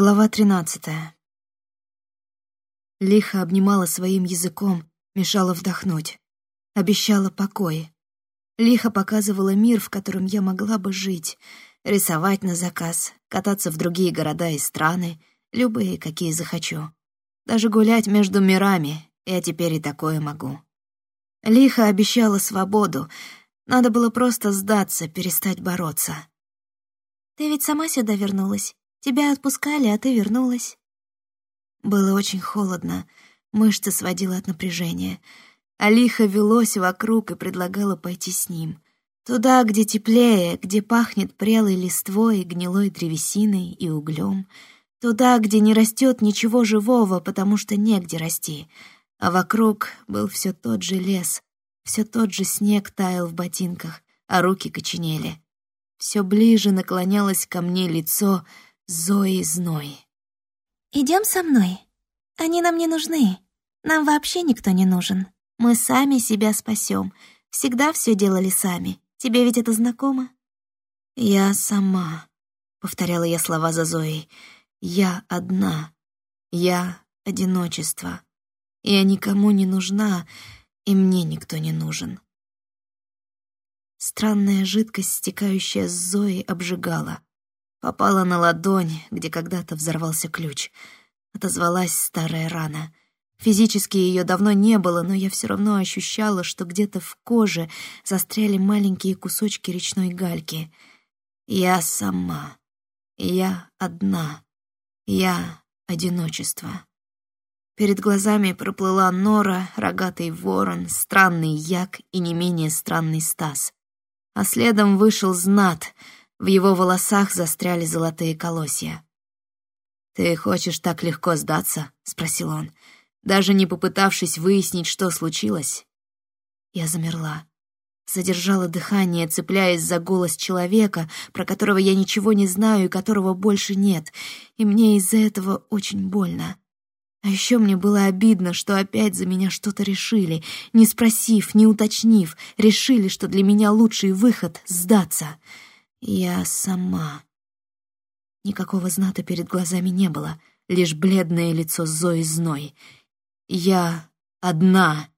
Глава тринадцатая. Лихо обнимала своим языком, мешала вдохнуть. Обещала покой. Лихо показывала мир, в котором я могла бы жить, рисовать на заказ, кататься в другие города и страны, любые, какие захочу. Даже гулять между мирами, я теперь и такое могу. Лихо обещала свободу, надо было просто сдаться, перестать бороться. «Ты ведь сама сюда вернулась?» Тебя отпускали, а ты вернулась». Было очень холодно, мышцы сводила от напряжения. Алиха велось вокруг и предлагала пойти с ним. Туда, где теплее, где пахнет прелой листвой, гнилой древесиной и углем. Туда, где не растет ничего живого, потому что негде расти. А вокруг был все тот же лес, все тот же снег таял в ботинках, а руки коченели. Все ближе наклонялось ко мне лицо — Зои Зной. Идем со мной. Они нам не нужны. Нам вообще никто не нужен. Мы сами себя спасем. Всегда все делали сами. Тебе ведь это знакомо?» «Я сама», — повторяла я слова за Зоей. «Я одна. Я — одиночество. Я никому не нужна, и мне никто не нужен». Странная жидкость, стекающая с Зои, обжигала. Попала на ладонь, где когда-то взорвался ключ. Отозвалась старая рана. Физически ее давно не было, но я все равно ощущала, что где-то в коже застряли маленькие кусочки речной гальки. Я сама. Я одна. Я — одиночество. Перед глазами проплыла Нора, рогатый ворон, странный як и не менее странный Стас. А следом вышел Знат — в его волосах застряли золотые колосья. «Ты хочешь так легко сдаться?» — спросил он, даже не попытавшись выяснить, что случилось. Я замерла, задержала дыхание, цепляясь за голос человека, про которого я ничего не знаю и которого больше нет, и мне из-за этого очень больно. А еще мне было обидно, что опять за меня что-то решили, не спросив, не уточнив, решили, что для меня лучший выход — сдаться — я сама. Никакого зната перед глазами не было, лишь бледное лицо Зои Зной. Я одна,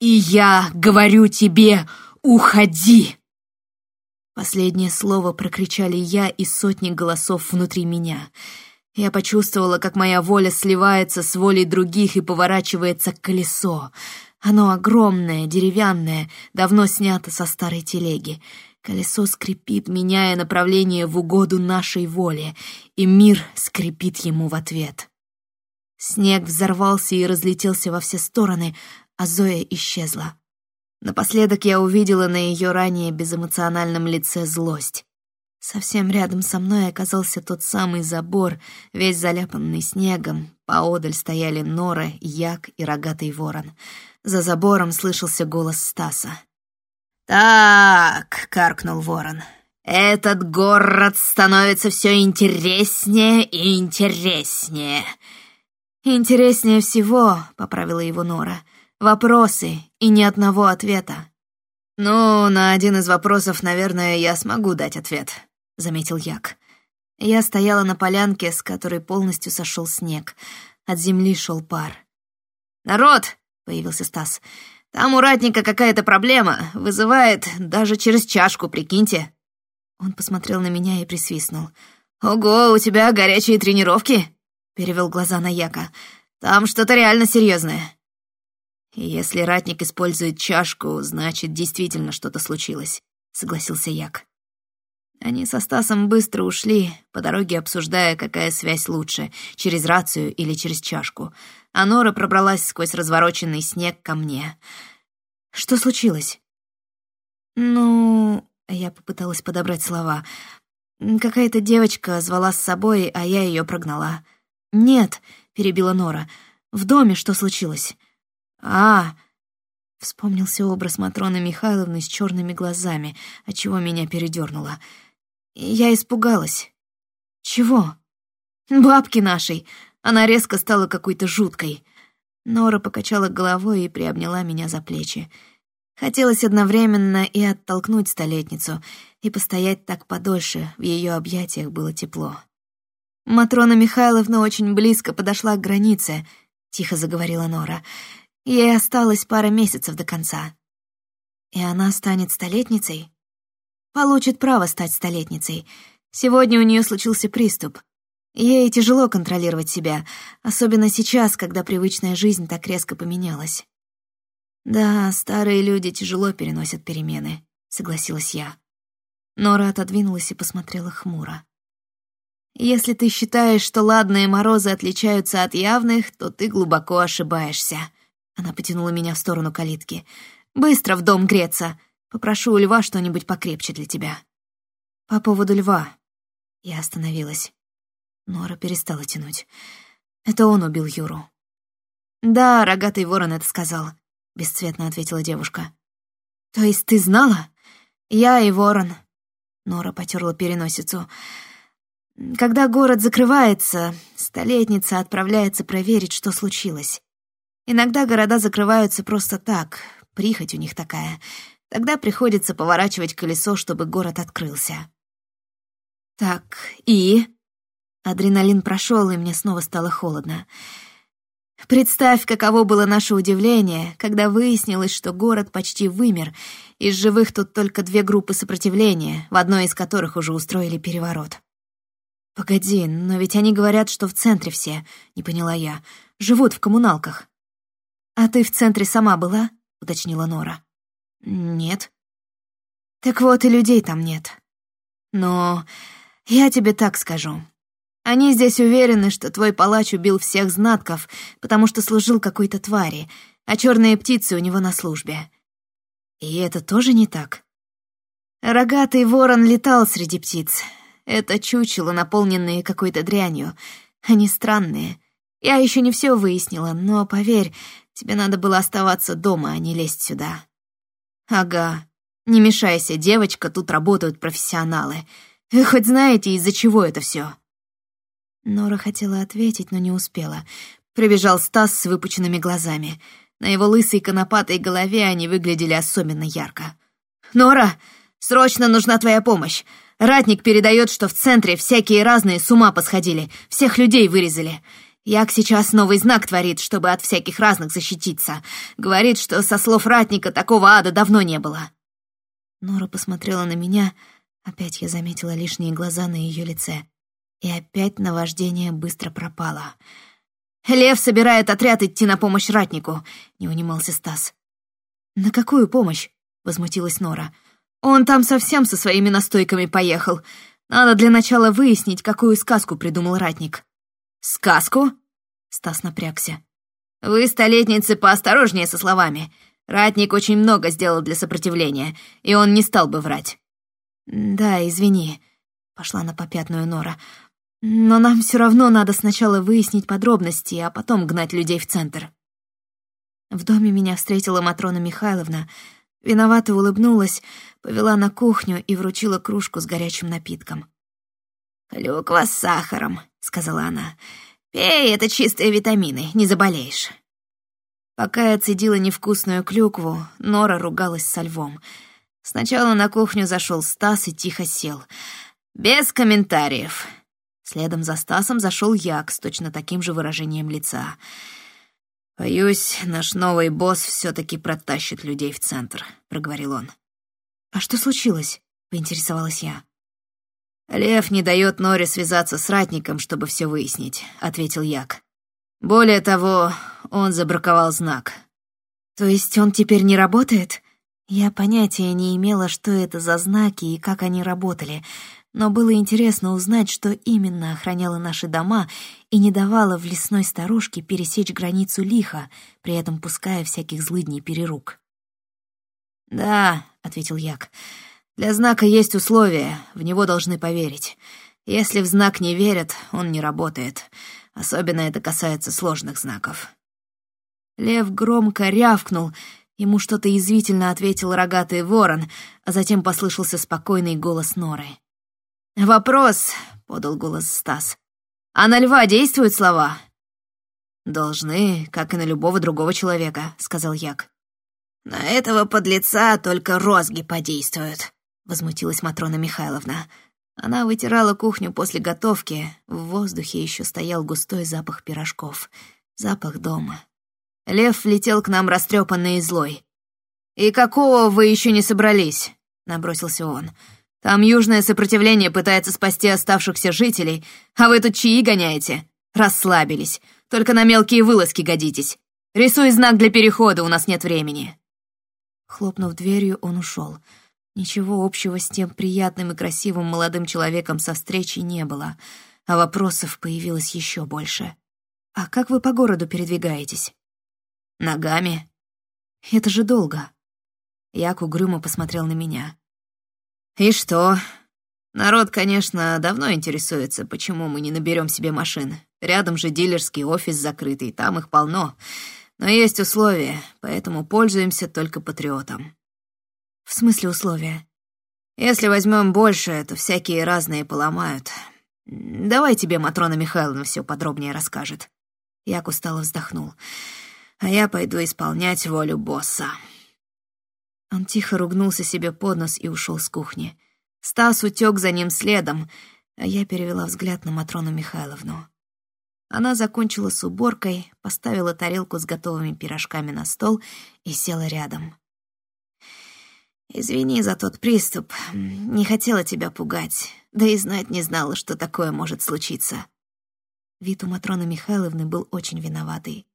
и я говорю тебе, уходи! Последнее слово прокричали я и сотни голосов внутри меня. Я почувствовала, как моя воля сливается с волей других и поворачивается колесо. Оно огромное, деревянное, давно снято со старой телеги. Колесо скрипит, меняя направление в угоду нашей воле, и мир скрипит ему в ответ. Снег взорвался и разлетелся во все стороны, а Зоя исчезла. Напоследок я увидела на ее ранее безэмоциональном лице злость. Совсем рядом со мной оказался тот самый забор, весь заляпанный снегом. Поодаль стояли Нора, Як и рогатый ворон. За забором слышался голос Стаса. «Так», — каркнул ворон, — «этот город становится все интереснее и интереснее». «Интереснее всего», — поправила его Нора, — «вопросы и ни одного ответа». «Ну, на один из вопросов, наверное, я смогу дать ответ», — заметил Як. Я стояла на полянке, с которой полностью сошел снег. От земли шел пар. «Народ!» — появился Стас. Там у ратника какая-то проблема, вызывает даже через чашку, прикиньте». Он посмотрел на меня и присвистнул. «Ого, у тебя горячие тренировки?» — перевел глаза на Яка. «Там что-то реально серьезное. «Если ратник использует чашку, значит, действительно что-то случилось», — согласился Як. Они со Стасом быстро ушли, по дороге обсуждая, какая связь лучше, через рацию или через чашку. А Нора пробралась сквозь развороченный снег ко мне. «Что случилось?» «Ну...» — я попыталась подобрать слова. «Какая-то девочка звала с собой, а я ее прогнала». «Нет», — перебила Нора, — «в доме что случилось?» «А...» Вспомнился образ Матроны Михайловны с черными глазами, отчего меня передернуло. Я испугалась. Чего? Бабки нашей. Она резко стала какой-то жуткой. Нора покачала головой и приобняла меня за плечи. Хотелось одновременно и оттолкнуть столетницу, и постоять так подольше, в ее объятиях было тепло. Матрона Михайловна очень близко подошла к границе, тихо заговорила Нора. Ей осталось пара месяцев до конца. И она станет столетницей? Получит право стать столетницей. Сегодня у нее случился приступ. Ей тяжело контролировать себя, особенно сейчас, когда привычная жизнь так резко поменялась. «Да, старые люди тяжело переносят перемены», — согласилась я. Нора отодвинулась и посмотрела хмуро. «Если ты считаешь, что ладные морозы отличаются от явных, то ты глубоко ошибаешься». Она потянула меня в сторону калитки. «Быстро в дом греться. Попрошу у льва что-нибудь покрепче для тебя». «По поводу льва». Я остановилась. Нора перестала тянуть. Это он убил Юру. «Да, рогатый ворон это сказал», — бесцветно ответила девушка. «То есть ты знала? Я и ворон». Нора потерла переносицу. «Когда город закрывается, столетница отправляется проверить, что случилось. Иногда города закрываются просто так, прихоть у них такая. Тогда приходится поворачивать колесо, чтобы город открылся». «Так, и?» Адреналин прошел, и мне снова стало холодно. Представь, каково было наше удивление, когда выяснилось, что город почти вымер. Из живых тут только две группы сопротивления, в одной из которых уже устроили переворот. «Погоди, но ведь они говорят, что в центре все», — не поняла я. «Живут в коммуналках». «А ты в центре сама была?» — уточнила Нора. «Нет». «Так вот, и людей там нет. Но я тебе так скажу. Они здесь уверены, что твой палач убил всех знатков, потому что служил какой-то твари, а черные птицы у него на службе. И это тоже не так. Рогатый ворон летал среди птиц. Это чучело, наполненные какой-то дрянью. Они странные. Я еще не все выяснила, но, поверь, тебе надо было оставаться дома, а не лезть сюда. Ага. Не мешайся, девочка, тут работают профессионалы. Вы хоть знаете, из-за чего это все? Нора хотела ответить, но не успела. Прибежал Стас с выпученными глазами. На его лысой конопатой голове они выглядели особенно ярко. «Нора, срочно нужна твоя помощь! Ратник передает, что в центре всякие разные с ума посходили, всех людей вырезали. Як сейчас новый знак творит, чтобы от всяких разных защититься. Говорит, что со слов ратника такого ада давно не было». Нора посмотрела на меня. Опять я заметила лишние глаза на ее лице. И опять наваждение быстро пропало. «Лев собирает отряд идти на помощь ратнику», — не унимался Стас. «На какую помощь?» — возмутилась Нора. «Он там совсем со своими настойками поехал. Надо для начала выяснить, какую сказку придумал ратник». «Сказку?» — Стас напрягся. «Вы, столетницы, поосторожнее со словами. Ратник очень много сделал для сопротивления, и он не стал бы врать». «Да, извини», — пошла на попятную Нора. Но нам все равно надо сначала выяснить подробности, а потом гнать людей в центр. В доме меня встретила Матрона Михайловна, виновато улыбнулась, повела на кухню и вручила кружку с горячим напитком. «Клюква с сахаром», — сказала она. «Пей, это чистые витамины, не заболеешь». Пока я цедила невкусную клюкву, Нора ругалась со львом. Сначала на кухню зашел Стас и тихо сел. «Без комментариев», Следом за Стасом зашел Як с точно таким же выражением лица. «Боюсь, наш новый босс все-таки протащит людей в центр», — проговорил он. «А что случилось?» — поинтересовалась я. «Лев не дает Норе связаться с ратником, чтобы все выяснить», — ответил Як. «Более того, он забраковал знак». «То есть он теперь не работает?» Я понятия не имела, что это за знаки и как они работали, но было интересно узнать, что именно охраняло наши дома и не давало в лесной старушке пересечь границу лиха, при этом пуская всяких злыдней перерук. «Да», — ответил Як, — «для знака есть условия, в него должны поверить. Если в знак не верят, он не работает. Особенно это касается сложных знаков». Лев громко рявкнул, ему что-то язвительно ответил рогатый ворон, а затем послышался спокойный голос Норы. «Вопрос», — подал голос Стас. «А на льва действуют слова?» «Должны, как и на любого другого человека», — сказал Як. «На этого подлеца только розги подействуют», — возмутилась Матрона Михайловна. Она вытирала кухню после готовки. В воздухе еще стоял густой запах пирожков. Запах дома. Лев влетел к нам растрепанный и злой. «И какого вы еще не собрались?» — набросился он. «Там южное сопротивление пытается спасти оставшихся жителей, а вы тут чаи гоняете. Расслабились. Только на мелкие вылазки годитесь. Рисуй знак для перехода, у нас нет времени». Хлопнув дверью, он ушел. Ничего общего с тем приятным и красивым молодым человеком со встречи не было, а вопросов появилось еще больше. «А как вы по городу передвигаетесь?» «Ногами». «Это же долго». Як угрюмо посмотрел на меня. «И что? Народ, конечно, давно интересуется, почему мы не наберем себе машин. Рядом же дилерский офис закрытый, там их полно. Но есть условия, поэтому пользуемся только патриотом». «В смысле условия?» «Если возьмем больше, то всякие разные поломают. Давай тебе Матрона Михайловна все подробнее расскажет». Як устало вздохнул. «А я пойду исполнять волю босса». Он тихо ругнулся себе под нос и ушел с кухни. Стас утек за ним следом, а я перевела взгляд на Матрону Михайловну. Она закончила с уборкой, поставила тарелку с готовыми пирожками на стол и села рядом. «Извини за тот приступ. Не хотела тебя пугать, да и знать не знала, что такое может случиться». Вид у Матроны Михайловны был очень виноватый.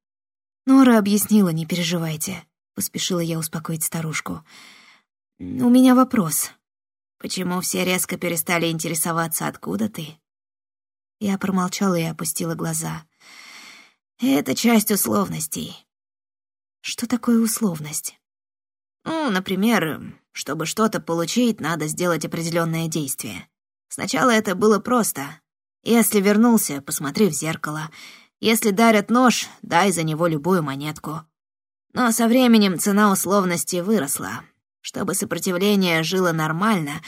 «Нора объяснила, не переживайте», — поспешила я успокоить старушку. «У меня вопрос. Почему все резко перестали интересоваться, откуда ты?» Я промолчала и опустила глаза. «Это часть условностей». «Что такое условность?» «Ну, например, чтобы что-то получить, надо сделать определенное действие. Сначала это было просто. Если вернулся, посмотри в зеркало. Если дарят нож, дай за него любую монетку. Но со временем цена условности выросла. Чтобы сопротивление жило нормально,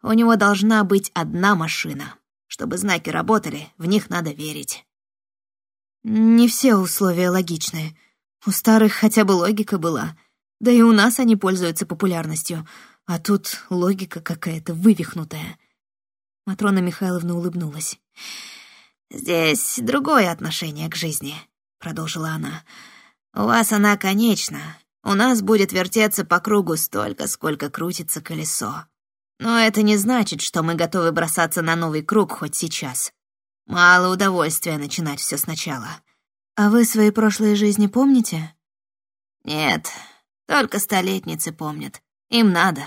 у него должна быть одна машина. Чтобы знаки работали, в них надо верить. Не все условия логичные. У старых хотя бы логика была — да и у нас они пользуются популярностью, а тут логика какая-то вывихнутая. Матрона Михайловна улыбнулась. «Здесь другое отношение к жизни», — продолжила она. «У вас она конечна. У нас будет вертеться по кругу столько, сколько крутится колесо. Но это не значит, что мы готовы бросаться на новый круг хоть сейчас. Мало удовольствия начинать все сначала». «А вы свои прошлые жизни помните?» «Нет, только столетницы помнят. Им надо».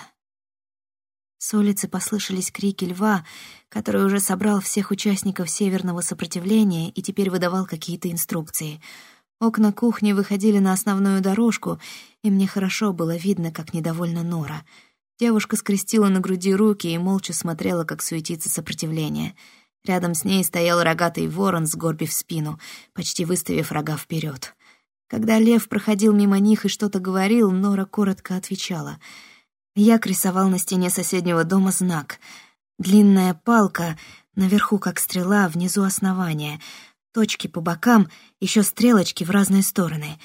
С улицы послышались крики льва, который уже собрал всех участников северного сопротивления и теперь выдавал какие-то инструкции. Окна кухни выходили на основную дорожку, и мне хорошо было видно, как недовольна Нора. Девушка скрестила на груди руки и молча смотрела, как суетится сопротивление. Рядом с ней стоял рогатый ворон, сгорбив спину, почти выставив рога вперед. Когда лев проходил мимо них и что-то говорил, Нора коротко отвечала. Як рисовал на стене соседнего дома знак. Длинная палка, наверху как стрела, внизу основание. Точки по бокам, еще стрелочки в разные стороны.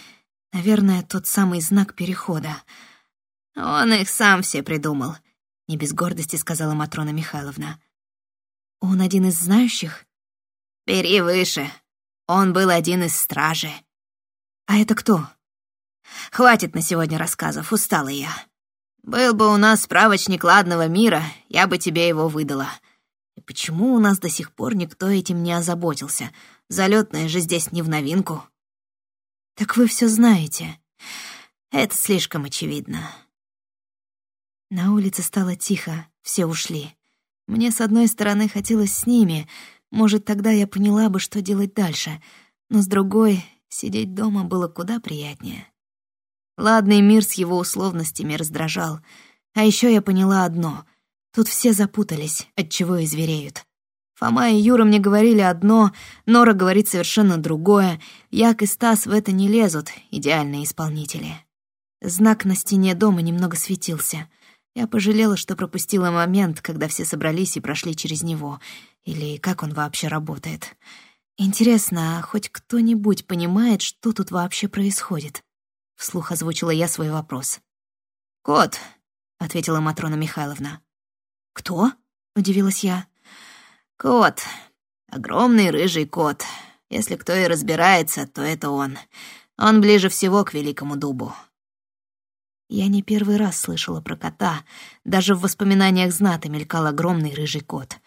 Наверное, тот самый знак перехода. «Он их сам все придумал», — не без гордости сказала Матрона Михайловна. «Он один из знающих?» «Бери выше. Он был один из стражей. «А это кто?» «Хватит на сегодня рассказов, устала я. Был бы у нас справочник ладного мира, я бы тебе его выдала. И почему у нас до сих пор никто этим не озаботился? Залетная же здесь не в новинку». «Так вы все знаете». «Это слишком очевидно». На улице стало тихо, все ушли. Мне, с одной стороны, хотелось с ними, может, тогда я поняла бы, что делать дальше, но с другой Сидеть дома было куда приятнее. Ладный мир с его условностями раздражал. А еще я поняла одно. Тут все запутались, от чего и звереют. Фома и Юра мне говорили одно, Нора говорит совершенно другое. Як и Стас в это не лезут, идеальные исполнители. Знак на стене дома немного светился. Я пожалела, что пропустила момент, когда все собрались и прошли через него. Или как он вообще работает. «Интересно, а хоть кто-нибудь понимает, что тут вообще происходит?» Вслух озвучила я свой вопрос. «Кот», — ответила Матрона Михайловна. «Кто?» — удивилась я. Кот. Огромный рыжий кот. Если кто и разбирается, то это он. Он ближе всего к великому дубу. Я не первый раз слышала про кота. Даже в воспоминаниях знаты мелькал огромный рыжий кот.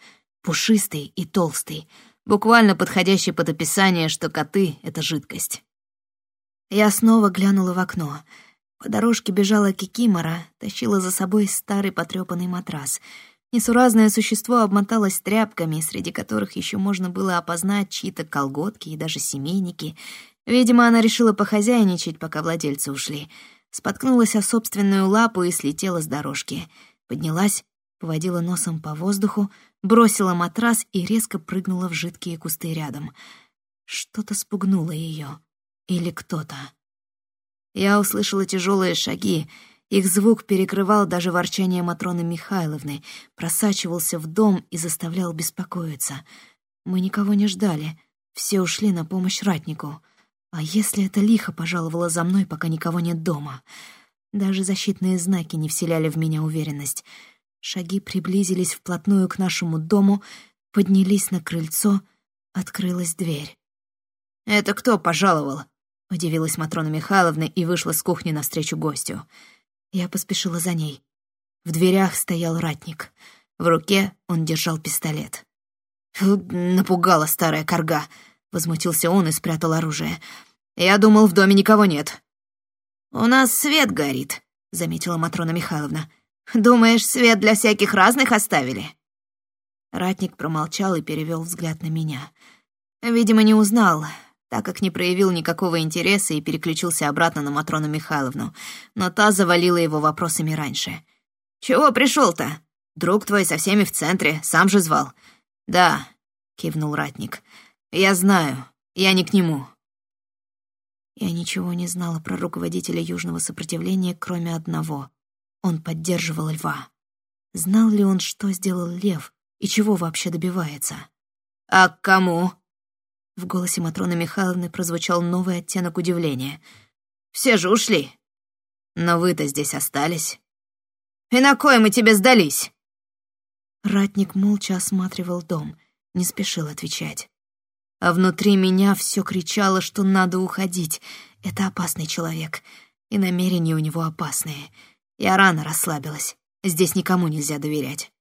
Пушистый и толстый. Буквально подходящий под описание, что коты — это жидкость. Я снова глянула в окно. По дорожке бежала Кикимора, тащила за собой старый потрёпанный матрас. Несуразное существо обмоталось тряпками, среди которых еще можно было опознать чьи-то колготки и даже семейники. Видимо, она решила похозяйничать, пока владельцы ушли. Споткнулась о собственную лапу и слетела с дорожки. Поднялась, поводила носом по воздуху, бросила матрас и резко прыгнула в жидкие кусты рядом. Что-то спугнуло ее. Или кто-то. Я услышала тяжелые шаги. Их звук перекрывал даже ворчание Матроны Михайловны, просачивался в дом и заставлял беспокоиться. Мы никого не ждали. Все ушли на помощь ратнику. А если это лихо пожаловала за мной, пока никого нет дома? Даже защитные знаки не вселяли в меня уверенность. Шаги приблизились вплотную к нашему дому, поднялись на крыльцо, открылась дверь. «Это кто пожаловал?» — удивилась Матрона Михайловна и вышла с кухни навстречу гостю. Я поспешила за ней. В дверях стоял ратник. В руке он держал пистолет. «Напугала старая корга», — возмутился он и спрятал оружие. «Я думал, в доме никого нет». «У нас свет горит», — заметила Матрона Михайловна. «Думаешь, свет для всяких разных оставили?» Ратник промолчал и перевел взгляд на меня. Видимо, не узнал, так как не проявил никакого интереса и переключился обратно на Матрону Михайловну, но та завалила его вопросами раньше. «Чего пришел то Друг твой со всеми в центре, сам же звал». «Да», — кивнул ратник. «Я знаю, я не к нему». Я ничего не знала про руководителя Южного сопротивления, кроме одного. Он поддерживал льва. Знал ли он, что сделал лев и чего вообще добивается? «А к кому?» В голосе Матроны Михайловны прозвучал новый оттенок удивления. «Все же ушли. Но вы-то здесь остались. И на кое мы тебе сдались?» Ратник молча осматривал дом, не спешил отвечать. А внутри меня все кричало, что надо уходить. Это опасный человек, и намерения у него опасные. Я рано расслабилась. Здесь никому нельзя доверять.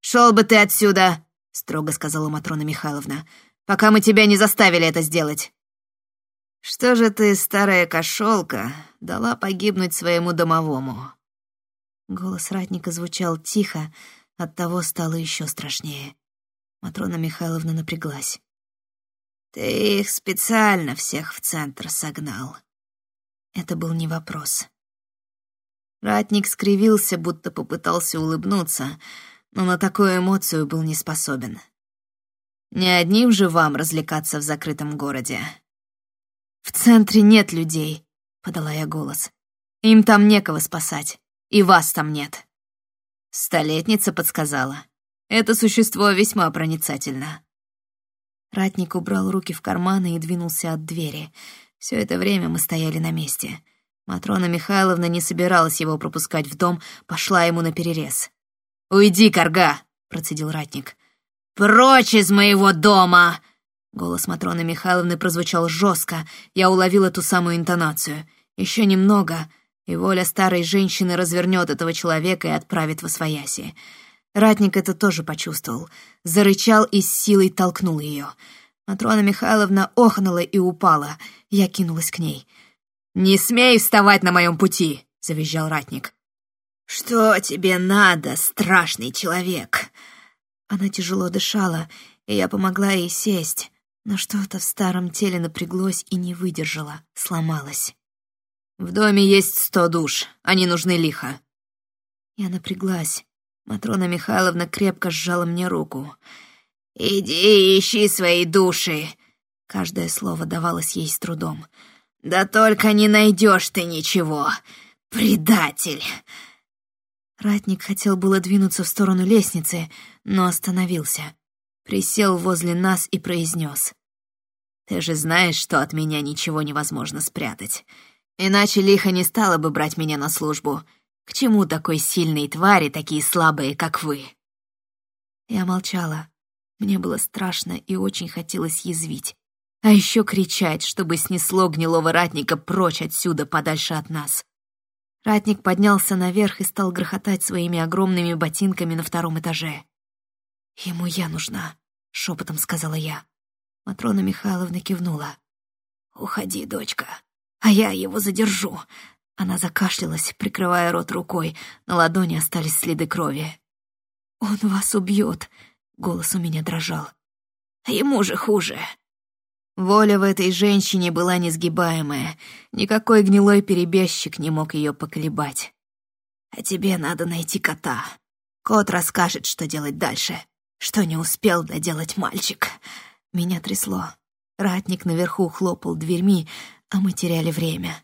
«Шел бы ты отсюда!» — строго сказала Матрона Михайловна пока мы тебя не заставили это сделать. Что же ты, старая кошелка, дала погибнуть своему домовому? Голос ратника звучал тихо, оттого стало еще страшнее. Матрона Михайловна напряглась. Ты их специально всех в центр согнал. Это был не вопрос. Ратник скривился, будто попытался улыбнуться, но на такую эмоцию был не способен. Не одним же вам развлекаться в закрытом городе. В центре нет людей, подала я голос. Им там некого спасать, и вас там нет. Столетница подсказала. Это существо весьма проницательно. Ратник убрал руки в карманы и двинулся от двери. Все это время мы стояли на месте. Матрона Михайловна не собиралась его пропускать в дом, пошла ему на перерез. «Уйди, корга!» — процедил ратник. «Прочь из моего дома!» Голос Матроны Михайловны прозвучал жестко. Я уловил эту самую интонацию. Еще немного, и воля старой женщины развернет этого человека и отправит во свояси. Ратник это тоже почувствовал. Зарычал и с силой толкнул ее. Матрона Михайловна охнула и упала. Я кинулась к ней. «Не смей вставать на моем пути!» — завизжал ратник. «Что тебе надо, страшный человек?» Она тяжело дышала, и я помогла ей сесть, но что-то в старом теле напряглось и не выдержало, сломалось. «В доме есть сто душ, они нужны лихо». Я напряглась. Матрона Михайловна крепко сжала мне руку. «Иди ищи свои души!» Каждое слово давалось ей с трудом. «Да только не найдешь ты ничего, предатель!» Ратник хотел было двинуться в сторону лестницы, но остановился. Присел возле нас и произнес. «Ты же знаешь, что от меня ничего невозможно спрятать. Иначе лихо не стала бы брать меня на службу. К чему такой сильной твари, такие слабые, как вы?» Я молчала. Мне было страшно и очень хотелось язвить. А еще кричать, чтобы снесло гнилого ратника прочь отсюда, подальше от нас. Ратник поднялся наверх и стал грохотать своими огромными ботинками на втором этаже. «Ему я нужна», — шепотом сказала я. Матрона Михайловна кивнула. «Уходи, дочка, а я его задержу». Она закашлялась, прикрывая рот рукой. На ладони остались следы крови. «Он вас убьет», — голос у меня дрожал. «Ему же хуже». Воля в этой женщине была несгибаемая. Никакой гнилой перебежчик не мог ее поколебать. «А тебе надо найти кота. Кот расскажет, что делать дальше, что не успел доделать мальчик». Меня трясло. Ратник наверху хлопал дверьми, а мы теряли время.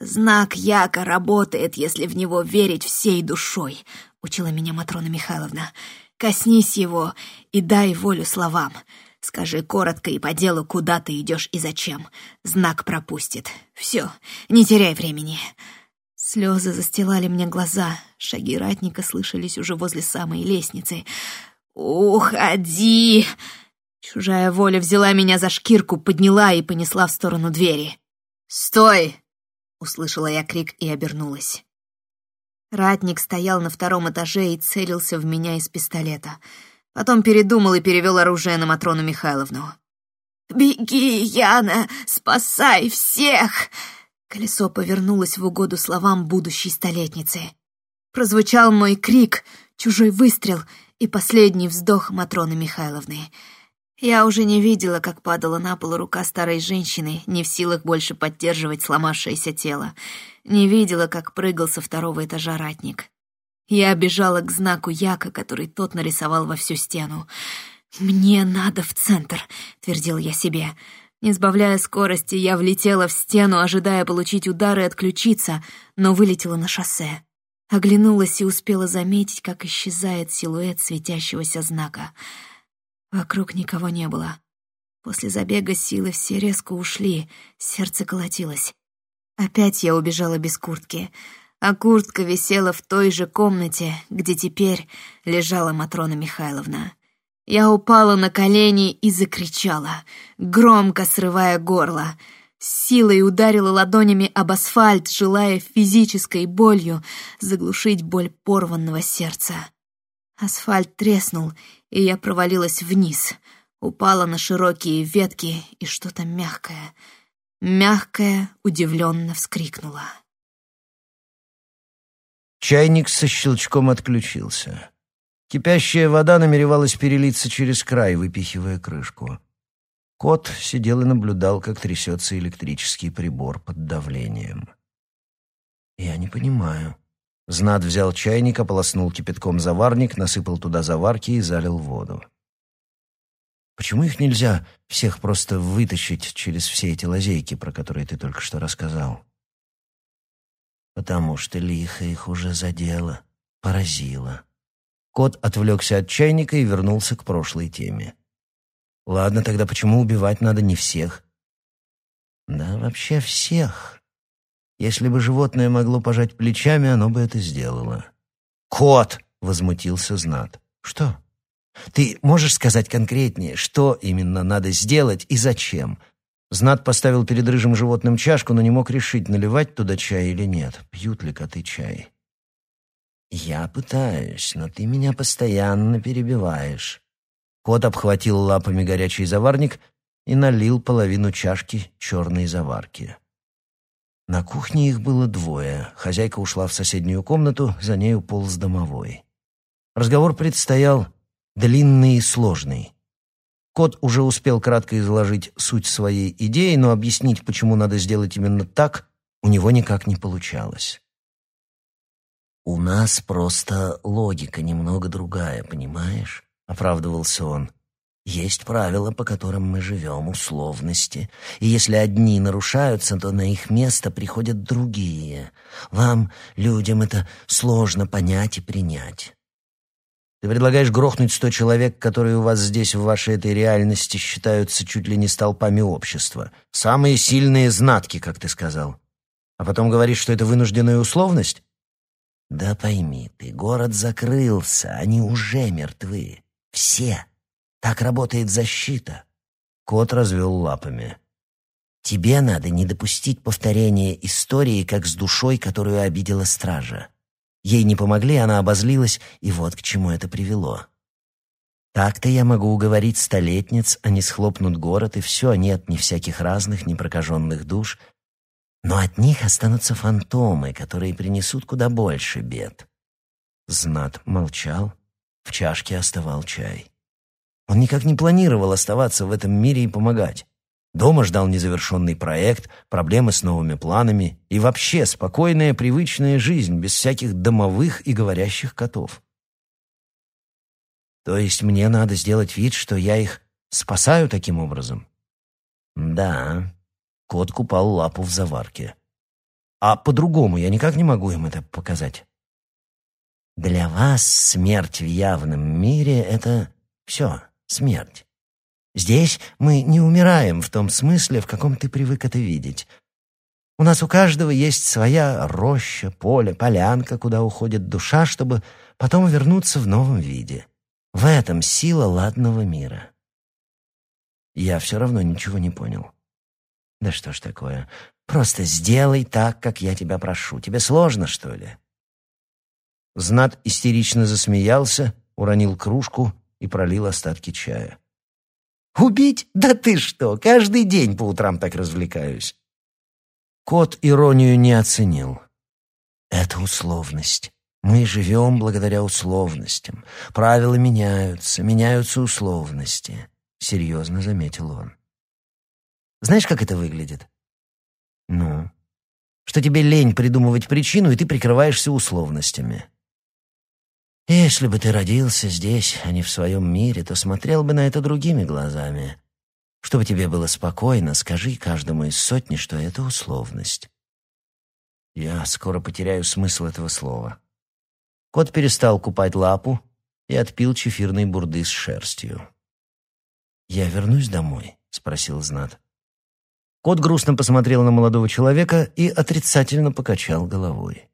«Знак Яка работает, если в него верить всей душой», — учила меня Матрона Михайловна. «Коснись его и дай волю словам. Скажи коротко и по делу, куда ты идешь и зачем. Знак пропустит. Все, не теряй времени». Слезы застилали мне глаза. Шаги ратника слышались уже возле самой лестницы. «Уходи!» Чужая воля взяла меня за шкирку, подняла и понесла в сторону двери. «Стой!» — услышала я крик и обернулась. Ратник стоял на втором этаже и целился в меня из пистолета. Потом передумал и перевел оружие на Матрону Михайловну. «Беги, Яна, спасай всех!» Колесо повернулось в угоду словам будущей столетницы. Прозвучал мой крик, чужой выстрел и последний вздох Матроны Михайловны — я уже не видела, как падала на пол рука старой женщины, не в силах больше поддерживать сломавшееся тело. Не видела, как прыгал со второго этажа ратник. Я бежала к знаку Яка, который тот нарисовал во всю стену. «Мне надо в центр», — твердил я себе. Не сбавляя скорости, я влетела в стену, ожидая получить удар и отключиться, но вылетела на шоссе. Оглянулась и успела заметить, как исчезает силуэт светящегося знака — Вокруг никого не было. После забега силы все резко ушли, сердце колотилось. Опять я убежала без куртки, а куртка висела в той же комнате, где теперь лежала Матрона Михайловна. Я упала на колени и закричала, громко срывая горло. С силой ударила ладонями об асфальт, желая физической болью заглушить боль порванного сердца. Асфальт треснул, и я провалилась вниз, упала на широкие ветки, и что-то мягкое, мягкое удивленно вскрикнула. Чайник со щелчком отключился. Кипящая вода намеревалась перелиться через край, выпихивая крышку. Кот сидел и наблюдал, как трясется электрический прибор под давлением. «Я не понимаю», Знат взял чайник, ополоснул кипятком заварник, насыпал туда заварки и залил воду. Почему их нельзя всех просто вытащить через все эти лазейки, про которые ты только что рассказал? Потому что лихо их уже задело, поразило. Кот отвлекся от чайника и вернулся к прошлой теме. Ладно, тогда почему убивать надо не всех? Да вообще всех. Если бы животное могло пожать плечами, оно бы это сделало. «Кот!» — возмутился Знат. «Что?» «Ты можешь сказать конкретнее, что именно надо сделать и зачем?» Знат поставил перед рыжим животным чашку, но не мог решить, наливать туда чай или нет. Пьют ли коты чай? «Я пытаюсь, но ты меня постоянно перебиваешь». Кот обхватил лапами горячий заварник и налил половину чашки черной заварки. На кухне их было двое. Хозяйка ушла в соседнюю комнату, за нею полз домовой. Разговор предстоял длинный и сложный. Кот уже успел кратко изложить суть своей идеи, но объяснить, почему надо сделать именно так, у него никак не получалось. «У нас просто логика немного другая, понимаешь?» — оправдывался он. Есть правила, по которым мы живем, условности. И если одни нарушаются, то на их место приходят другие. Вам, людям, это сложно понять и принять. Ты предлагаешь грохнуть сто человек, которые у вас здесь, в вашей этой реальности, считаются чуть ли не столпами общества. Самые сильные знатки, как ты сказал. А потом говоришь, что это вынужденная условность? Да пойми ты, город закрылся, они уже мертвы. Все. Так работает защита. Кот развел лапами. Тебе надо не допустить повторения истории, как с душой, которую обидела стража. Ей не помогли, она обозлилась, и вот к чему это привело. Так-то я могу уговорить столетниц, они схлопнут город, и все, нет ни всяких разных, ни прокаженных душ. Но от них останутся фантомы, которые принесут куда больше бед. Знат молчал, в чашке остывал чай. Он никак не планировал оставаться в этом мире и помогать. Дома ждал незавершенный проект, проблемы с новыми планами и вообще спокойная, привычная жизнь, без всяких домовых и говорящих котов. То есть мне надо сделать вид, что я их спасаю таким образом? Да. Кот купал лапу в заварке. А по-другому я никак не могу им это показать. Для вас смерть в явном мире — это все, смерть. Здесь мы не умираем в том смысле, в каком ты привык это видеть. У нас у каждого есть своя роща, поле, полянка, куда уходит душа, чтобы потом вернуться в новом виде. В этом сила ладного мира. Я все равно ничего не понял. Да что ж такое? Просто сделай так, как я тебя прошу. Тебе сложно, что ли? Знат истерично засмеялся, уронил кружку и пролил остатки чая. Убить? Да ты что, каждый день по утрам так развлекаюсь. Кот иронию не оценил. Это условность. Мы живем благодаря условностям. Правила меняются, меняются условности, серьезно заметил он. Знаешь, как это выглядит? Ну, что тебе лень придумывать причину, и ты прикрываешься условностями. Если бы ты родился здесь, а не в своем мире, то смотрел бы на это другими глазами. Чтобы тебе было спокойно, скажи каждому из сотни, что это условность. Я скоро потеряю смысл этого слова. Кот перестал купать лапу и отпил чефирной бурды с шерстью. «Я вернусь домой?» — спросил Знат. Кот грустно посмотрел на молодого человека и отрицательно покачал головой.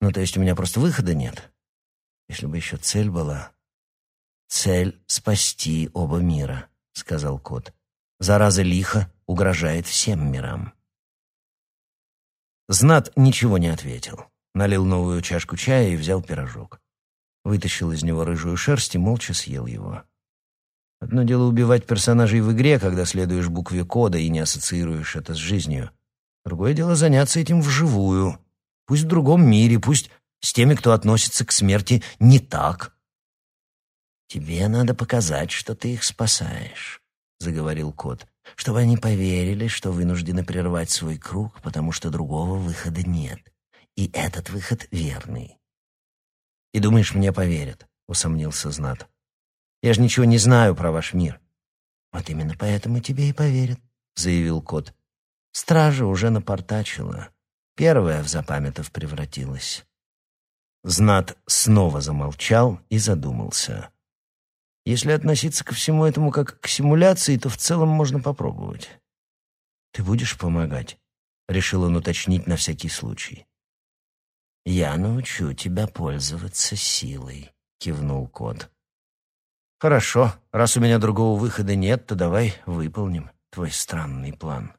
«Ну, то есть у меня просто выхода нет?» Если бы еще цель была. «Цель — спасти оба мира», — сказал кот. «Зараза лиха угрожает всем мирам». Знат ничего не ответил. Налил новую чашку чая и взял пирожок. Вытащил из него рыжую шерсть и молча съел его. Одно дело убивать персонажей в игре, когда следуешь букве кода и не ассоциируешь это с жизнью. Другое дело заняться этим вживую. Пусть в другом мире, пусть с теми, кто относится к смерти не так. «Тебе надо показать, что ты их спасаешь», — заговорил кот, «чтобы они поверили, что вынуждены прервать свой круг, потому что другого выхода нет, и этот выход верный». «И думаешь, мне поверят?» — усомнился Знат. «Я же ничего не знаю про ваш мир». «Вот именно поэтому тебе и поверят», — заявил кот. «Стража уже напортачила. Первая в запамятов превратилась». Знат снова замолчал и задумался. Если относиться ко всему этому как к симуляции, то в целом можно попробовать. «Ты будешь помогать?» — решил он уточнить на всякий случай. «Я научу тебя пользоваться силой», — кивнул кот. «Хорошо. Раз у меня другого выхода нет, то давай выполним твой странный план».